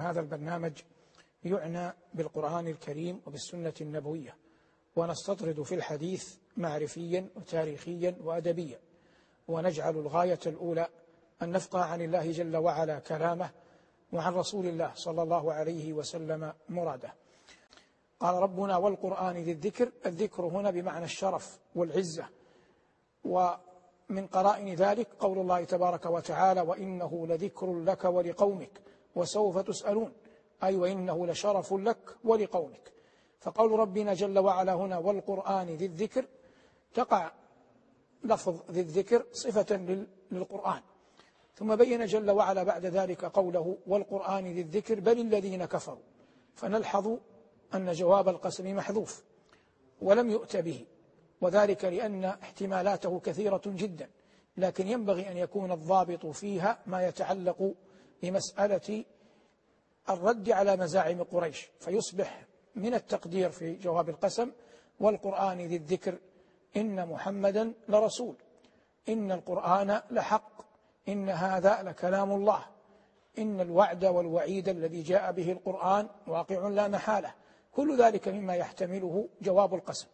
هذا البرنامج يعنى بالقرآن الكريم وبالسنة النبوية ونستطرد في الحديث معرفيا وتاريخيا وأدبيا ونجعل الغاية الأولى أن نفقى عن الله جل وعلا كلامه وعن رسول الله صلى الله عليه وسلم مراده. قال ربنا والقرآن ذي الذكر الذكر هنا بمعنى الشرف والعزة. ومن قرائن ذلك قول الله تبارك وتعالى وإنه لذكر لك ولقومك. وسوف تسألون. أي وإنه لشرف لك ولقومك. فقول ربنا جل وعلا هنا والقرآن ذي الذكر تقع لفظ ذي الذكر صفة للقرآن. ثم بين جل وعلا بعد ذلك قوله والقرآن ذي الذكر بل الذين كفروا. فنلحظ أن جواب القسم محذوف ولم يؤت به. وذلك لأن احتمالاته كثيرة جدا. لكن ينبغي أن يكون الضابط فيها ما يتعلق بمسألة الرد على مزاعم قريش فيصبح من التقدير في جواب القسم والقرآن ذي الذكر إن محمدا لرسول إن القرآن لحق إن هذا لكلام الله إن الوعد والوعيد الذي جاء به القرآن واقع لا محالة. كل ذلك مما يحتمله جواب القسم.